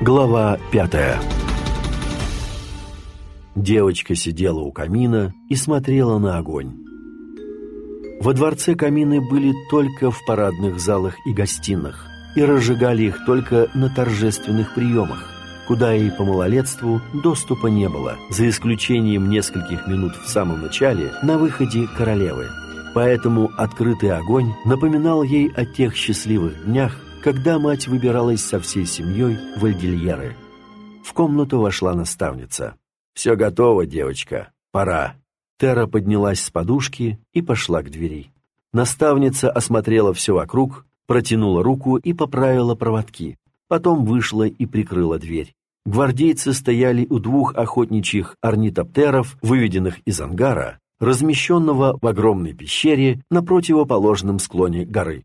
Глава пятая Девочка сидела у камина и смотрела на огонь. Во дворце камины были только в парадных залах и гостиных, и разжигали их только на торжественных приемах, куда и по малолетству доступа не было, за исключением нескольких минут в самом начале на выходе королевы. Поэтому открытый огонь напоминал ей о тех счастливых днях, когда мать выбиралась со всей семьей в Альдильеры. В комнату вошла наставница. «Все готово, девочка. Пора». Тера поднялась с подушки и пошла к двери. Наставница осмотрела все вокруг, протянула руку и поправила проводки. Потом вышла и прикрыла дверь. Гвардейцы стояли у двух охотничьих орнитоптеров, выведенных из ангара, размещенного в огромной пещере на противоположном склоне горы.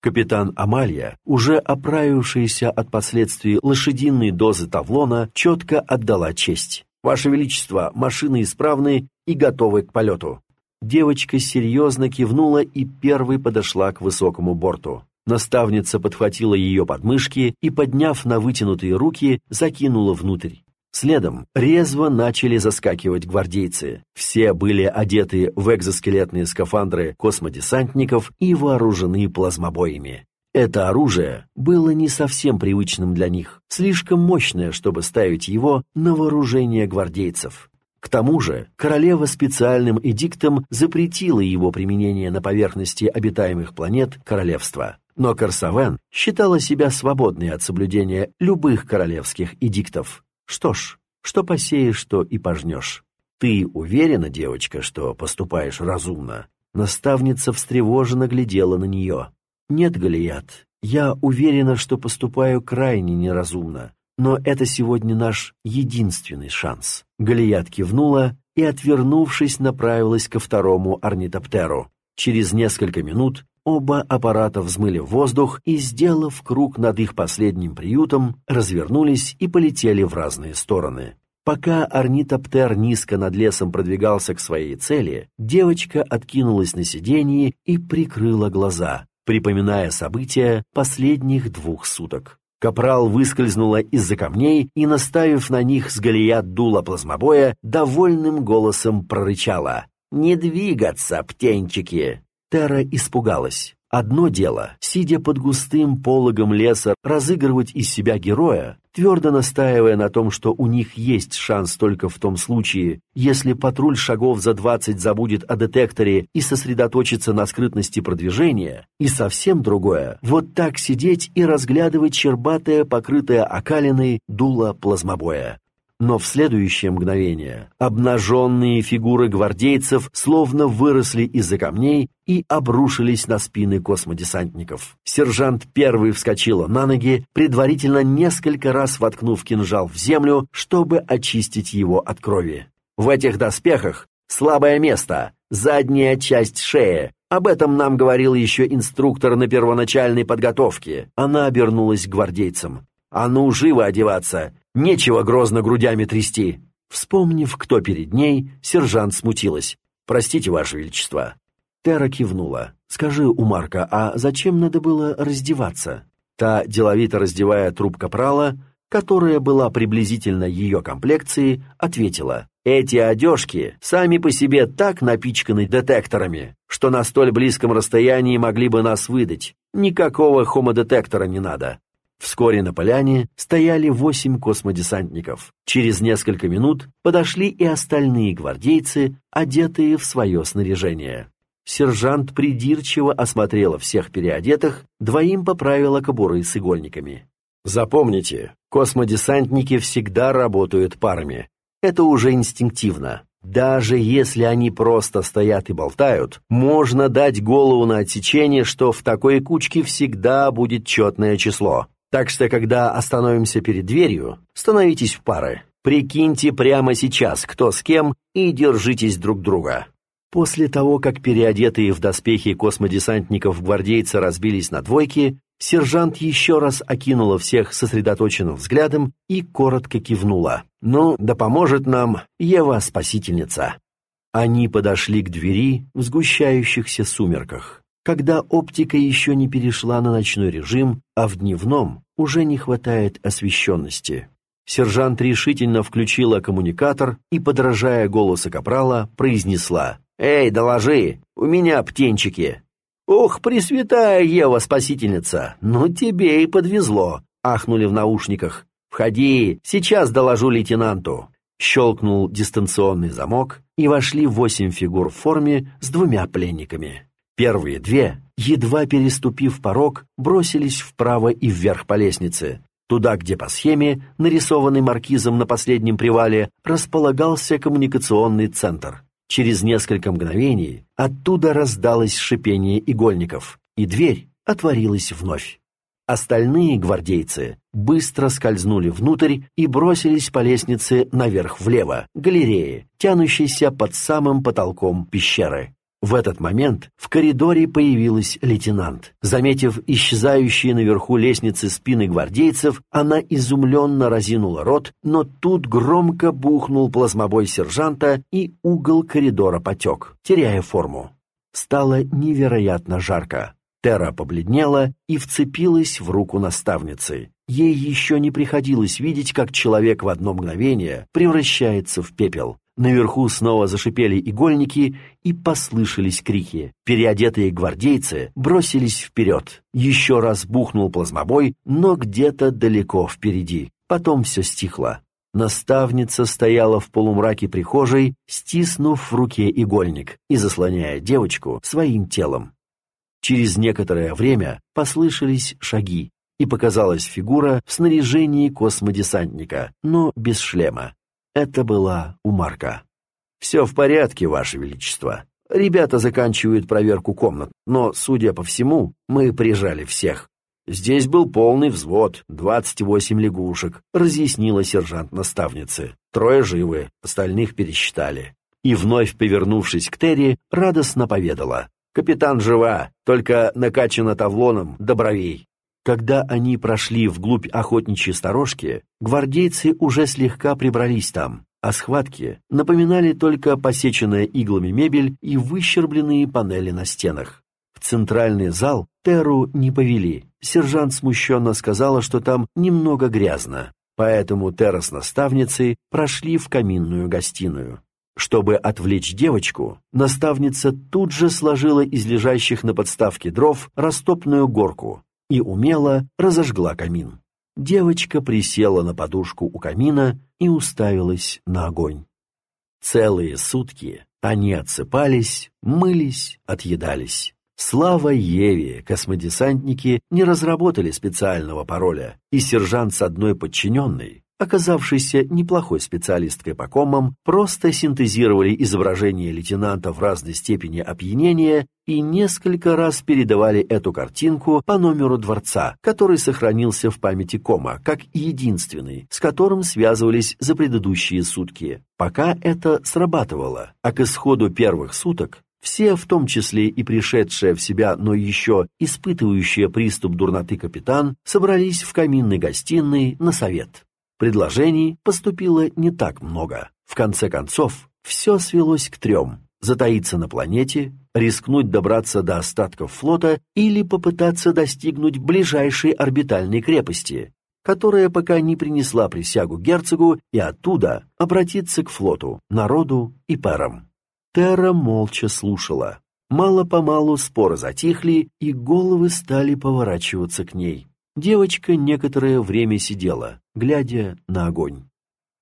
Капитан Амалья, уже оправившаяся от последствий лошадиной дозы тавлона, четко отдала честь. «Ваше Величество, машины исправны и готовы к полету». Девочка серьезно кивнула и первой подошла к высокому борту. Наставница подхватила ее подмышки и, подняв на вытянутые руки, закинула внутрь. Следом резво начали заскакивать гвардейцы. Все были одеты в экзоскелетные скафандры космодесантников и вооружены плазмобоями. Это оружие было не совсем привычным для них, слишком мощное, чтобы ставить его на вооружение гвардейцев. К тому же королева специальным эдиктом запретила его применение на поверхности обитаемых планет королевства. Но Корсавен считала себя свободной от соблюдения любых королевских эдиктов. Что ж, что посеешь, что и пожнешь. Ты уверена, девочка, что поступаешь разумно? Наставница встревоженно глядела на нее. Нет, Галият, я уверена, что поступаю крайне неразумно. Но это сегодня наш единственный шанс. Галият кивнула и, отвернувшись, направилась ко второму орнитоптеру. Через несколько минут Оба аппарата взмыли в воздух и, сделав круг над их последним приютом, развернулись и полетели в разные стороны. Пока орнитоптер низко над лесом продвигался к своей цели, девочка откинулась на сиденье и прикрыла глаза, припоминая события последних двух суток. Капрал выскользнула из-за камней и, наставив на них с галият дула плазмобоя, довольным голосом прорычала «Не двигаться, птенчики!» Тера испугалась. Одно дело, сидя под густым пологом леса, разыгрывать из себя героя, твердо настаивая на том, что у них есть шанс только в том случае, если патруль шагов за двадцать забудет о детекторе и сосредоточится на скрытности продвижения, и совсем другое — вот так сидеть и разглядывать чербатое, покрытое окалиной дуло плазмобоя но в следующее мгновение обнаженные фигуры гвардейцев словно выросли из-за камней и обрушились на спины космодесантников. Сержант первый вскочила на ноги, предварительно несколько раз воткнув кинжал в землю, чтобы очистить его от крови. В этих доспехах слабое место, задняя часть шеи. Об этом нам говорил еще инструктор на первоначальной подготовке. Она обернулась к гвардейцам. «А ну, живо одеваться! Нечего грозно грудями трясти!» Вспомнив, кто перед ней, сержант смутилась. «Простите, Ваше Величество». Тера кивнула. «Скажи у Марка, а зачем надо было раздеваться?» Та, деловито раздевая труп капрала, которая была приблизительно ее комплекции, ответила. «Эти одежки сами по себе так напичканы детекторами, что на столь близком расстоянии могли бы нас выдать. Никакого хомодетектора не надо. Вскоре на поляне стояли восемь космодесантников. Через несколько минут подошли и остальные гвардейцы, одетые в свое снаряжение. Сержант придирчиво осмотрела всех переодетых, двоим поправила кобуры с игольниками. Запомните, космодесантники всегда работают парами. Это уже инстинктивно. Даже если они просто стоят и болтают, можно дать голову на отсечение, что в такой кучке всегда будет четное число. Так что, когда остановимся перед дверью, становитесь в пары. Прикиньте прямо сейчас, кто с кем, и держитесь друг друга. После того, как переодетые в доспехи космодесантников гвардейцы разбились на двойки, сержант еще раз окинула всех сосредоточенным взглядом и коротко кивнула. «Ну, да поможет нам Ева-спасительница». Они подошли к двери в сгущающихся сумерках. Когда оптика еще не перешла на ночной режим, а в дневном уже не хватает освещенности. Сержант решительно включила коммуникатор и, подражая голосу капрала, произнесла «Эй, доложи, у меня птенчики!» «Ох, пресвятая Ева-спасительница, ну тебе и подвезло!» — ахнули в наушниках. «Входи, сейчас доложу лейтенанту!» Щелкнул дистанционный замок, и вошли восемь фигур в форме с двумя пленниками. Первые две, едва переступив порог, бросились вправо и вверх по лестнице, туда, где по схеме, нарисованной маркизом на последнем привале, располагался коммуникационный центр. Через несколько мгновений оттуда раздалось шипение игольников, и дверь отворилась вновь. Остальные гвардейцы быстро скользнули внутрь и бросились по лестнице наверх влево, галереи, тянущейся под самым потолком пещеры. В этот момент в коридоре появилась лейтенант. Заметив исчезающие наверху лестницы спины гвардейцев, она изумленно разинула рот, но тут громко бухнул плазмобой сержанта, и угол коридора потек, теряя форму. Стало невероятно жарко. Тера побледнела и вцепилась в руку наставницы. Ей еще не приходилось видеть, как человек в одно мгновение превращается в пепел. Наверху снова зашипели игольники и послышались крики. Переодетые гвардейцы бросились вперед. Еще раз бухнул плазмобой, но где-то далеко впереди. Потом все стихло. Наставница стояла в полумраке прихожей, стиснув в руке игольник и заслоняя девочку своим телом. Через некоторое время послышались шаги, и показалась фигура в снаряжении космодесантника, но без шлема. Это была Умарка. «Все в порядке, Ваше Величество. Ребята заканчивают проверку комнат, но, судя по всему, мы прижали всех. Здесь был полный взвод, двадцать восемь лягушек», — разъяснила сержант наставницы. «Трое живы, остальных пересчитали». И вновь повернувшись к Терри, радостно поведала. «Капитан жива, только накачана тавлоном до бровей. Когда они прошли вглубь охотничьей сторожки, гвардейцы уже слегка прибрались там, а схватки напоминали только посеченная иглами мебель и выщербленные панели на стенах. В центральный зал Теру не повели. Сержант смущенно сказала, что там немного грязно, поэтому Тера с наставницей прошли в каминную гостиную. Чтобы отвлечь девочку, наставница тут же сложила из лежащих на подставке дров растопную горку, и умело разожгла камин. Девочка присела на подушку у камина и уставилась на огонь. Целые сутки они отсыпались, мылись, отъедались. Слава Еве, космодесантники не разработали специального пароля, и сержант с одной подчиненной оказавшейся неплохой специалисткой по комам, просто синтезировали изображение лейтенанта в разной степени опьянения и несколько раз передавали эту картинку по номеру дворца, который сохранился в памяти кома, как единственный, с которым связывались за предыдущие сутки. Пока это срабатывало, а к исходу первых суток все, в том числе и пришедшая в себя, но еще испытывающая приступ дурноты капитан, собрались в каминной гостиной на совет. Предложений поступило не так много. В конце концов, все свелось к трем. Затаиться на планете, рискнуть добраться до остатков флота или попытаться достигнуть ближайшей орбитальной крепости, которая пока не принесла присягу герцогу, и оттуда обратиться к флоту, народу и парам. Терра молча слушала. Мало-помалу споры затихли, и головы стали поворачиваться к ней. Девочка некоторое время сидела, глядя на огонь.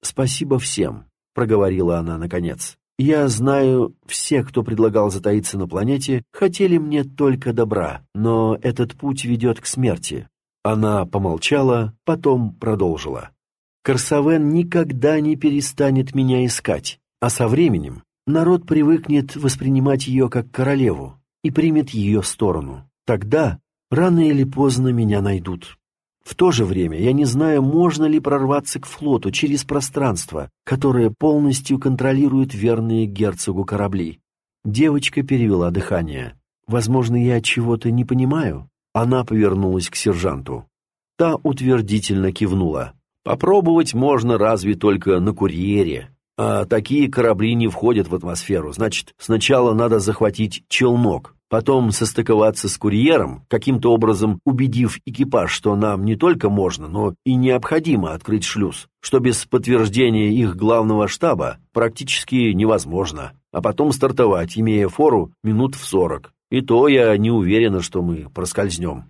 «Спасибо всем», — проговорила она наконец. «Я знаю, все, кто предлагал затаиться на планете, хотели мне только добра, но этот путь ведет к смерти». Она помолчала, потом продолжила. «Корсавен никогда не перестанет меня искать, а со временем народ привыкнет воспринимать ее как королеву и примет ее сторону. Тогда Рано или поздно меня найдут. В то же время я не знаю, можно ли прорваться к флоту через пространство, которое полностью контролирует верные герцогу корабли. Девочка перевела дыхание. Возможно, я чего-то не понимаю. Она повернулась к сержанту. Та утвердительно кивнула. Попробовать можно разве только на курьере. А такие корабли не входят в атмосферу. Значит, сначала надо захватить челнок, потом состыковаться с курьером, каким-то образом убедив экипаж, что нам не только можно, но и необходимо открыть шлюз, что без подтверждения их главного штаба практически невозможно, а потом стартовать, имея фору минут в сорок. И то я не уверена, что мы проскользнем.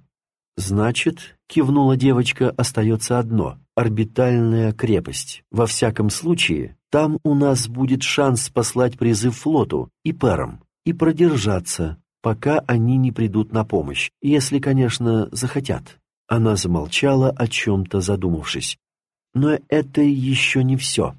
«Значит, — кивнула девочка, — остается одно — орбитальная крепость. Во всяком случае, там у нас будет шанс послать призыв флоту и парам и продержаться, пока они не придут на помощь, если, конечно, захотят». Она замолчала, о чем-то задумавшись. Но это еще не все.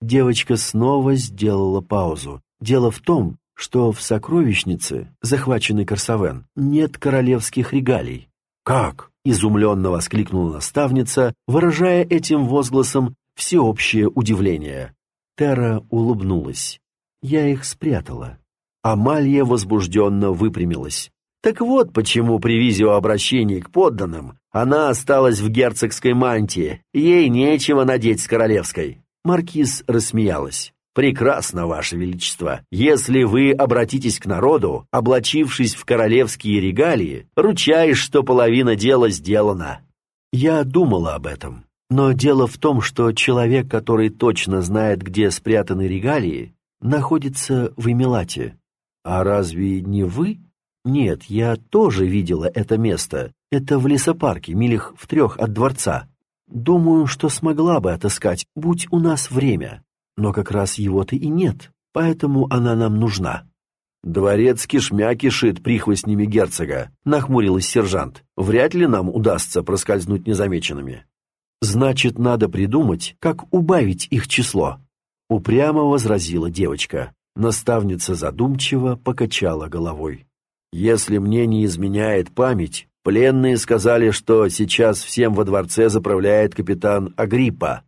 Девочка снова сделала паузу. Дело в том, что в сокровищнице, захваченной Корсавен, нет королевских регалий. «Как?» — изумленно воскликнула наставница, выражая этим возгласом всеобщее удивление. Тера улыбнулась. «Я их спрятала». Амалья возбужденно выпрямилась. Так вот почему при видеообращении к подданным она осталась в герцогской мантии, ей нечего надеть с королевской. Маркиз рассмеялась. «Прекрасно, Ваше Величество. Если вы обратитесь к народу, облачившись в королевские регалии, ручаюсь, что половина дела сделана». Я думала об этом. Но дело в том, что человек, который точно знает, где спрятаны регалии, находится в Эмилате. А разве не вы? Нет, я тоже видела это место. Это в лесопарке, милях в трех от дворца. Думаю, что смогла бы отыскать, будь у нас время. Но как раз его-то и нет, поэтому она нам нужна». «Дворец кишмя кишит прихвостнями герцога», — нахмурилась сержант. «Вряд ли нам удастся проскользнуть незамеченными». «Значит, надо придумать, как убавить их число», — упрямо возразила девочка. Наставница задумчиво покачала головой. «Если мне не изменяет память, пленные сказали, что сейчас всем во дворце заправляет капитан Агриппа.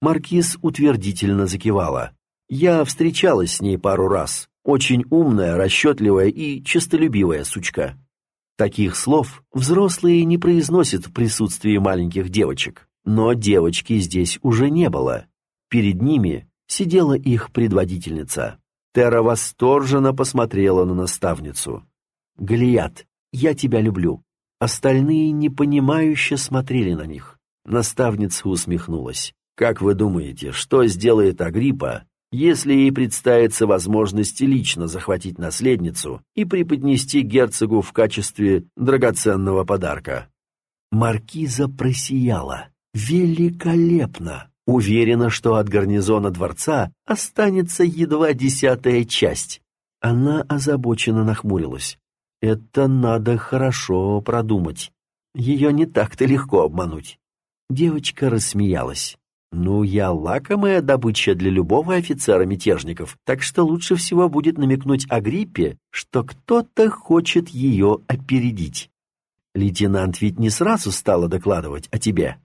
Маркиз утвердительно закивала. Я встречалась с ней пару раз. Очень умная, расчетливая и честолюбивая сучка. Таких слов взрослые не произносят в присутствии маленьких девочек. Но девочки здесь уже не было. Перед ними сидела их предводительница. Тера восторженно посмотрела на наставницу. «Галият, я тебя люблю». Остальные непонимающе смотрели на них. Наставница усмехнулась. Как вы думаете, что сделает Агриппа, если ей представится возможность лично захватить наследницу и преподнести герцогу в качестве драгоценного подарка? Маркиза просияла. Великолепно! Уверена, что от гарнизона дворца останется едва десятая часть. Она озабоченно нахмурилась. Это надо хорошо продумать. Ее не так-то легко обмануть. Девочка рассмеялась. Ну, я лакомая добыча для любого офицера мятежников, так что лучше всего будет намекнуть о гриппе, что кто-то хочет ее опередить. Лейтенант ведь не сразу стала докладывать о тебе.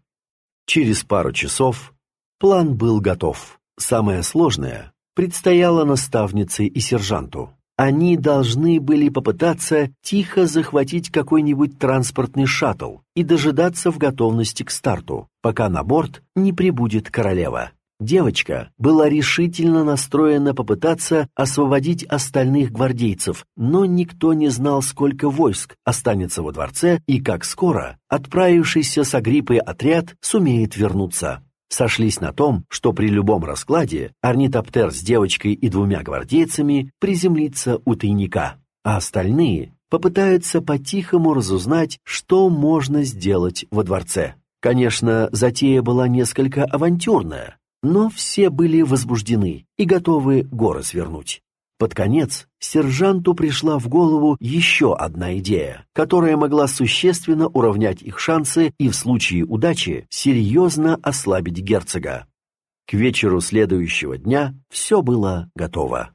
Через пару часов план был готов. Самое сложное предстояло наставнице и сержанту. Они должны были попытаться тихо захватить какой-нибудь транспортный шаттл и дожидаться в готовности к старту, пока на борт не прибудет королева. Девочка была решительно настроена попытаться освободить остальных гвардейцев, но никто не знал, сколько войск останется во дворце и как скоро отправившийся с Агриппой отряд сумеет вернуться сошлись на том, что при любом раскладе орнитоптер с девочкой и двумя гвардейцами приземлится у тайника, а остальные попытаются по-тихому разузнать, что можно сделать во дворце. Конечно, затея была несколько авантюрная, но все были возбуждены и готовы горы свернуть. Под конец сержанту пришла в голову еще одна идея, которая могла существенно уравнять их шансы и в случае удачи серьезно ослабить герцога. К вечеру следующего дня все было готово.